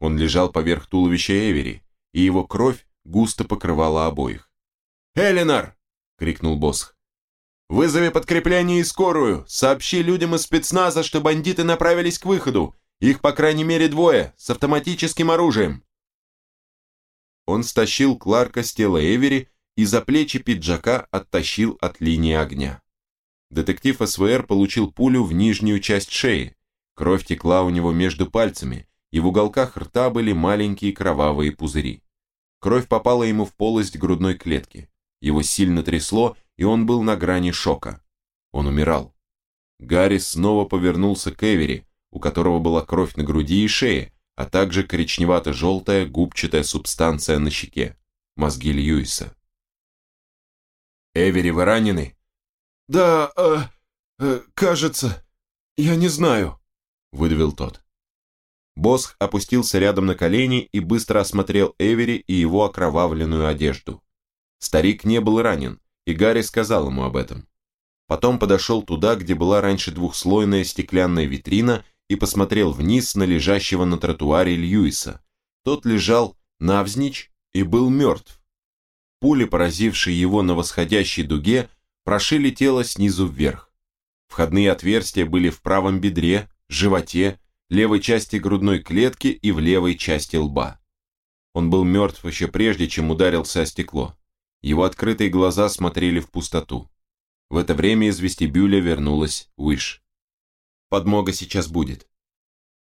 Он лежал поверх туловища Эвери, и его кровь густо покрывала обоих. «Эленор!» — крикнул Босх. Вызови подкрепление и скорую. Сообщи людям из спецназа, что бандиты направились к выходу. Их по крайней мере двое, с автоматическим оружием. Он стащил Кларка с тела Эвери и за плечи пиджака оттащил от линии огня. Детектив СВР получил пулю в нижнюю часть шеи. Кровь текла у него между пальцами, и в уголках рта были маленькие кровавые пузыри. Кровь попала ему в полость грудной клетки. Его сильно трясло, и он был на грани шока. Он умирал. Гарри снова повернулся к Эвери, у которого была кровь на груди и шее, а также коричневато-желтая губчатая субстанция на щеке. Мозги Льюиса. «Эвери, вы ранены?» «Да, э, э, кажется, я не знаю», — выдавил тот. Босх опустился рядом на колени и быстро осмотрел Эвери и его окровавленную одежду. Старик не был ранен, и Гарри сказал ему об этом. Потом подошел туда, где была раньше двухслойная стеклянная витрина, и посмотрел вниз на лежащего на тротуаре Льюиса. Тот лежал навзничь и был мертв. Пули, поразившие его на восходящей дуге, прошили тело снизу вверх. Входные отверстия были в правом бедре, животе, левой части грудной клетки и в левой части лба. Он был мертв еще прежде, чем ударился о стекло. Его открытые глаза смотрели в пустоту. В это время из вестибюля вернулась Уиш. Подмога сейчас будет.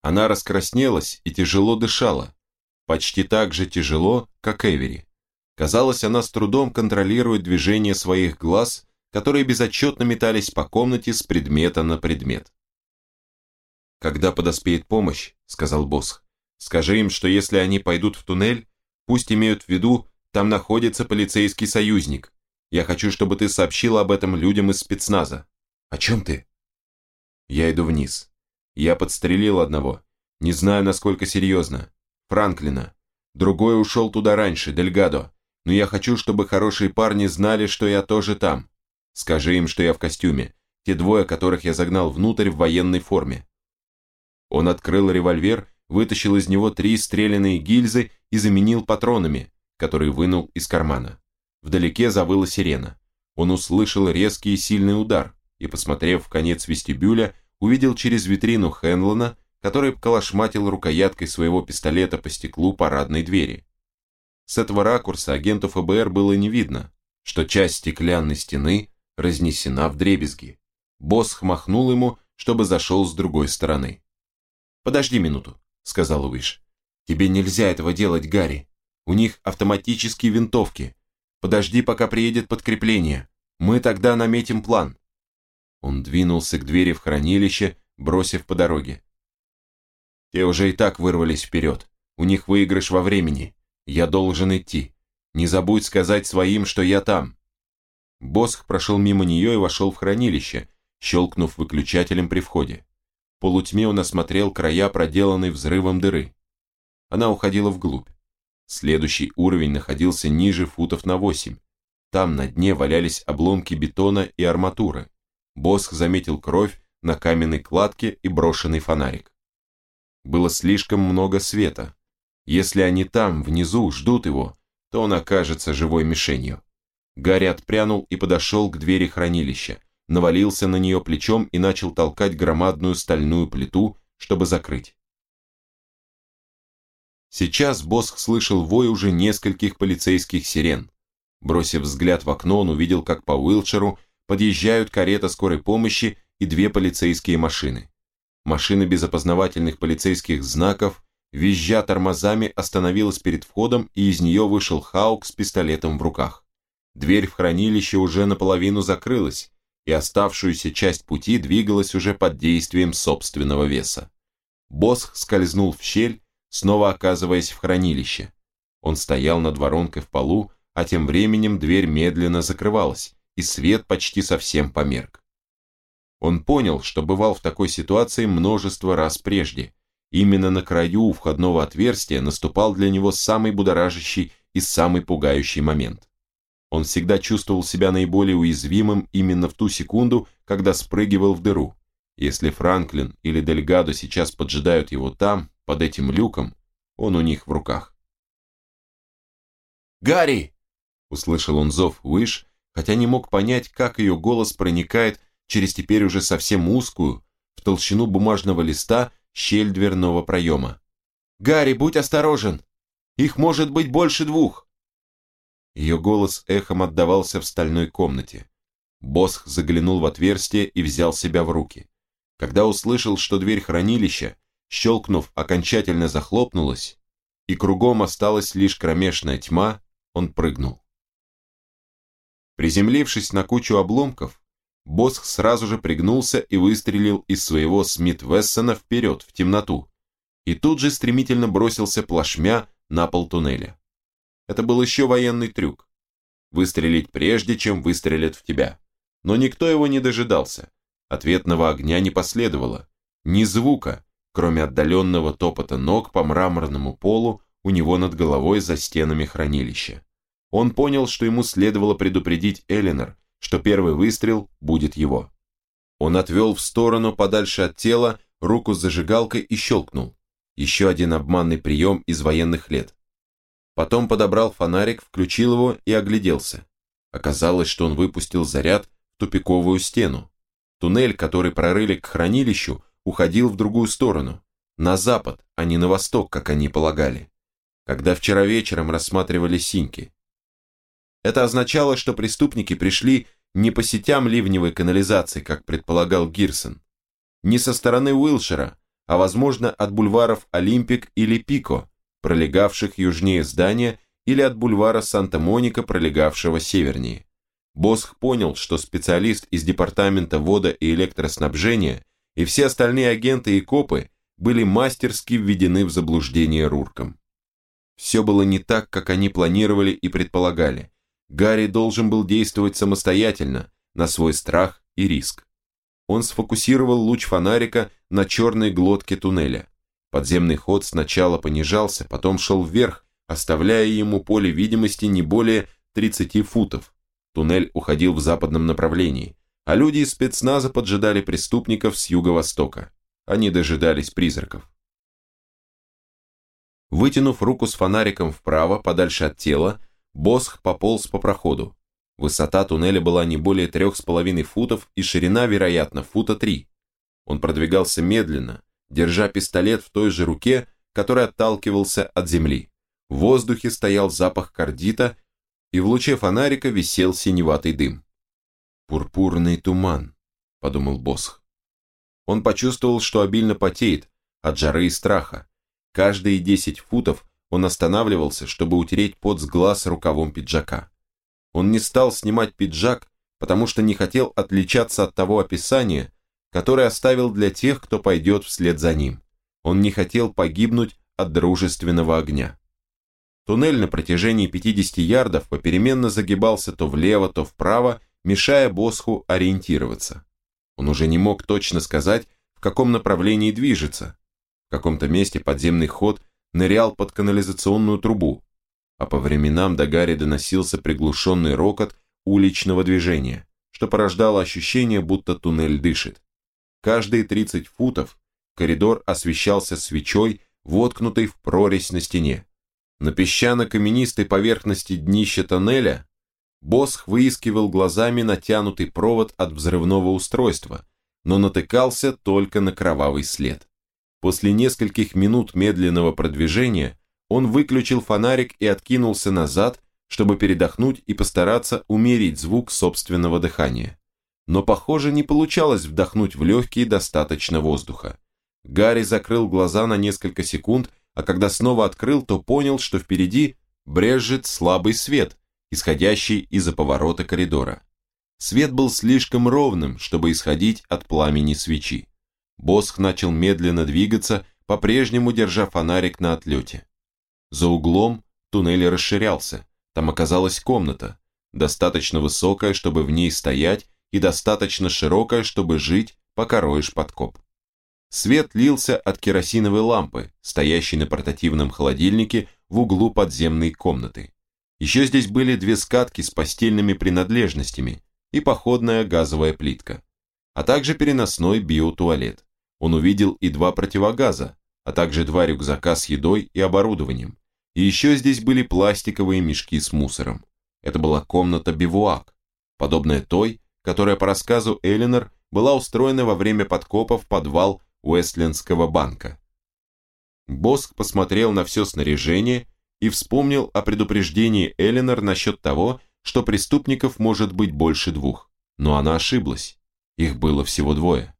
Она раскраснелась и тяжело дышала. Почти так же тяжело, как Эвери. Казалось, она с трудом контролирует движение своих глаз, которые безотчетно метались по комнате с предмета на предмет. «Когда подоспеет помощь», — сказал Босх, — «скажи им, что если они пойдут в туннель, пусть имеют в виду, там находится полицейский союзник. Я хочу, чтобы ты сообщил об этом людям из спецназа. О чем ты? Я иду вниз. Я подстрелил одного. Не знаю, насколько серьезно. Франклина. Другой ушел туда раньше, Дельгадо. Но я хочу, чтобы хорошие парни знали, что я тоже там. Скажи им, что я в костюме. Те двое, которых я загнал внутрь в военной форме. Он открыл револьвер, вытащил из него три стреляные гильзы и заменил патронами, который вынул из кармана. Вдалеке завыла сирена. Он услышал резкий и сильный удар и, посмотрев в конец вестибюля, увидел через витрину Хенлона, который калашматил рукояткой своего пистолета по стеклу парадной двери. С этого ракурса агенту ФБР было не видно, что часть стеклянной стены разнесена в дребезги. Босс махнул ему, чтобы зашел с другой стороны. «Подожди минуту», — сказал Уиш. «Тебе нельзя этого делать, Гарри. У них автоматические винтовки. Подожди, пока приедет подкрепление. Мы тогда наметим план». Он двинулся к двери в хранилище, бросив по дороге. Те уже и так вырвались вперед. У них выигрыш во времени. Я должен идти. Не забудь сказать своим, что я там. Босх прошел мимо нее и вошел в хранилище, щелкнув выключателем при входе. Полутьме он осмотрел края проделанной взрывом дыры. Она уходила вглубь. Следующий уровень находился ниже футов на 8. Там на дне валялись обломки бетона и арматуры. Босх заметил кровь на каменной кладке и брошенный фонарик. Было слишком много света. Если они там, внизу, ждут его, то он окажется живой мишенью. Гарри отпрянул и подошел к двери хранилища, навалился на нее плечом и начал толкать громадную стальную плиту, чтобы закрыть. Сейчас Босх слышал вой уже нескольких полицейских сирен. Бросив взгляд в окно, он увидел, как по Уилчеру подъезжают карета скорой помощи и две полицейские машины. Машина без опознавательных полицейских знаков, визжа тормозами, остановилась перед входом, и из нее вышел Хаук с пистолетом в руках. Дверь в хранилище уже наполовину закрылась, и оставшуюся часть пути двигалась уже под действием собственного веса. Босх скользнул в щель, снова оказываясь в хранилище. Он стоял над воронкой в полу, а тем временем дверь медленно закрывалась, и свет почти совсем померк. Он понял, что бывал в такой ситуации множество раз прежде. Именно на краю входного отверстия наступал для него самый будоражащий и самый пугающий момент. Он всегда чувствовал себя наиболее уязвимым именно в ту секунду, когда спрыгивал в дыру. Если Франклин или Дельгадо сейчас поджидают его там, под этим люком, он у них в руках. «Гарри!» – услышал он зов Уиш, хотя не мог понять, как ее голос проникает через теперь уже совсем узкую, в толщину бумажного листа, щель дверного проема. «Гарри, будь осторожен! Их может быть больше двух!» Ее голос эхом отдавался в стальной комнате. Босх заглянул в отверстие и взял себя в руки. Когда услышал, что дверь хранилища, щелкнув, окончательно захлопнулась, и кругом осталась лишь кромешная тьма, он прыгнул. Приземлившись на кучу обломков, Босх сразу же пригнулся и выстрелил из своего Смит-Вессона вперед, в темноту, и тут же стремительно бросился плашмя на пол туннеля. Это был еще военный трюк. Выстрелить прежде, чем выстрелят в тебя. Но никто его не дожидался. Ответного огня не последовало. Ни звука, кроме отдаленного топота ног по мраморному полу у него над головой за стенами хранилища. Он понял, что ему следовало предупредить Эленор, что первый выстрел будет его. Он отвел в сторону, подальше от тела, руку с зажигалкой и щелкнул. Еще один обманный прием из военных лет. Потом подобрал фонарик, включил его и огляделся. Оказалось, что он выпустил заряд в тупиковую стену. Туннель, который прорыли к хранилищу, уходил в другую сторону, на запад, а не на восток, как они полагали, когда вчера вечером рассматривали синьки. Это означало, что преступники пришли не по сетям ливневой канализации, как предполагал Гирсон, не со стороны Уилшера, а, возможно, от бульваров Олимпик или Пико, пролегавших южнее здания, или от бульвара Санта-Моника, пролегавшего севернее. Босх понял, что специалист из департамента вода и электроснабжения и все остальные агенты и копы были мастерски введены в заблуждение Рурком. Все было не так, как они планировали и предполагали. Гарри должен был действовать самостоятельно, на свой страх и риск. Он сфокусировал луч фонарика на черной глотке туннеля. Подземный ход сначала понижался, потом шел вверх, оставляя ему поле видимости не более 30 футов. Туннель уходил в западном направлении, а люди из спецназа поджидали преступников с юго-востока. Они дожидались призраков. Вытянув руку с фонариком вправо, подальше от тела, Босх пополз по проходу. Высота туннеля была не более трех с половиной футов и ширина, вероятно, фута три. Он продвигался медленно, держа пистолет в той же руке, который отталкивался от земли. В воздухе стоял запах кардита, и в луче фонарика висел синеватый дым. «Пурпурный туман», — подумал Босх. Он почувствовал, что обильно потеет от жары и страха. Каждые десять футов он останавливался, чтобы утереть пот с глаз рукавом пиджака. Он не стал снимать пиджак, потому что не хотел отличаться от того описания, которое оставил для тех, кто пойдет вслед за ним. Он не хотел погибнуть от дружественного огня. Туннель на протяжении 50 ярдов попеременно загибался то влево, то вправо, мешая Босху ориентироваться. Он уже не мог точно сказать, в каком направлении движется. В каком-то месте подземный ход нырял под канализационную трубу, а по временам до Гарри доносился приглушенный рокот уличного движения, что порождало ощущение, будто туннель дышит. Каждые 30 футов коридор освещался свечой, воткнутой в прорезь на стене. На песчано-каменистой поверхности днища тоннеля Босх выискивал глазами натянутый провод от взрывного устройства, но натыкался только на кровавый след. После нескольких минут медленного продвижения он выключил фонарик и откинулся назад, чтобы передохнуть и постараться умерить звук собственного дыхания. Но, похоже, не получалось вдохнуть в легкие достаточно воздуха. Гарри закрыл глаза на несколько секунд, а когда снова открыл, то понял, что впереди брежет слабый свет, исходящий из-за поворота коридора. Свет был слишком ровным, чтобы исходить от пламени свечи. Босх начал медленно двигаться, по-прежнему держа фонарик на отлете. За углом туннель расширялся. Там оказалась комната, достаточно высокая, чтобы в ней стоять, и достаточно широкая, чтобы жить, пока роешь подкоп. Свет лился от керосиновой лампы, стоящей на портативном холодильнике в углу подземной комнаты. Еще здесь были две скатки с постельными принадлежностями и походная газовая плитка, а также переносной биотуалет. Он увидел и два противогаза, а также два рюкзака с едой и оборудованием, и еще здесь были пластиковые мешки с мусором. Это была комната-бивуак, подобная той, которая по рассказу Эленор была устроена во время подкопа в подвал Уэстлендского банка. Боск посмотрел на все снаряжение и вспомнил о предупреждении Эленор насчет того, что преступников может быть больше двух. Но она ошиблась. Их было всего двое.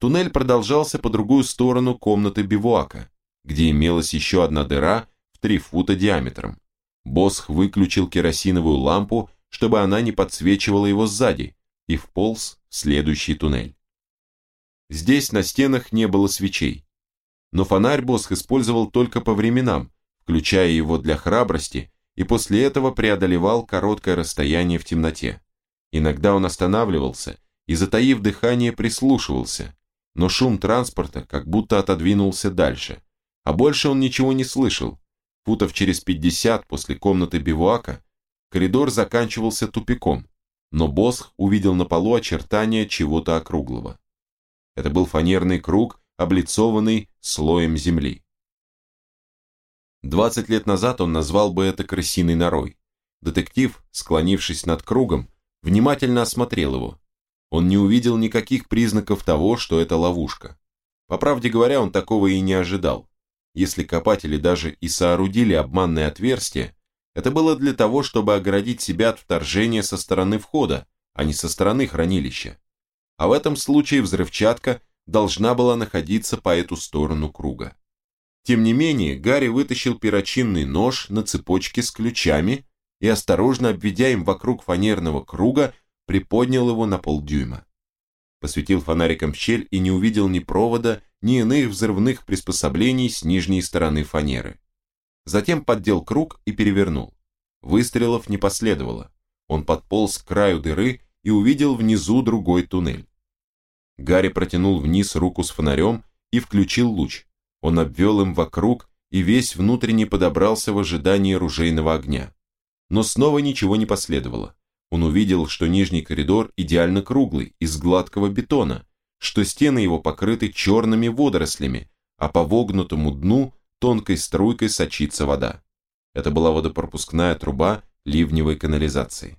Туннель продолжался по другую сторону комнаты бивуака, где имелась еще одна дыра 3 фута диаметром. Босх выключил керосиновую лампу, чтобы она не подсвечивала его сзади, и вполз в следующий туннель. Здесь на стенах не было свечей. Но фонарь Босх использовал только по временам, включая его для храбрости, и после этого преодолевал короткое расстояние в темноте. Иногда он останавливался и, затаив дыхание, прислушивался, но шум транспорта как будто отодвинулся дальше, а больше он ничего не слышал, Футов через 50 после комнаты бивуака коридор заканчивался тупиком, но Босх увидел на полу очертания чего-то округлого. Это был фанерный круг, облицованный слоем земли. 20 лет назад он назвал бы это крысиной норой. Детектив, склонившись над кругом, внимательно осмотрел его. Он не увидел никаких признаков того, что это ловушка. По правде говоря, он такого и не ожидал. Если копатели даже и соорудили обманное отверстие, это было для того, чтобы оградить себя от вторжения со стороны входа, а не со стороны хранилища. А в этом случае взрывчатка должна была находиться по эту сторону круга. Тем не менее, Гарри вытащил перочинный нож на цепочке с ключами и, осторожно обведя им вокруг фанерного круга, приподнял его на полдюйма. Посветил фонариком щель и не увидел ни провода, ни иных взрывных приспособлений с нижней стороны фанеры. Затем поддел круг и перевернул. Выстрелов не последовало. Он подполз к краю дыры и увидел внизу другой туннель. Гарри протянул вниз руку с фонарем и включил луч. Он обвел им вокруг и весь внутренне подобрался в ожидании ружейного огня. Но снова ничего не последовало. Он увидел, что нижний коридор идеально круглый, из гладкого бетона, что стены его покрыты черными водорослями, а по вогнутому дну тонкой струйкой сочится вода. Это была водопропускная труба ливневой канализации.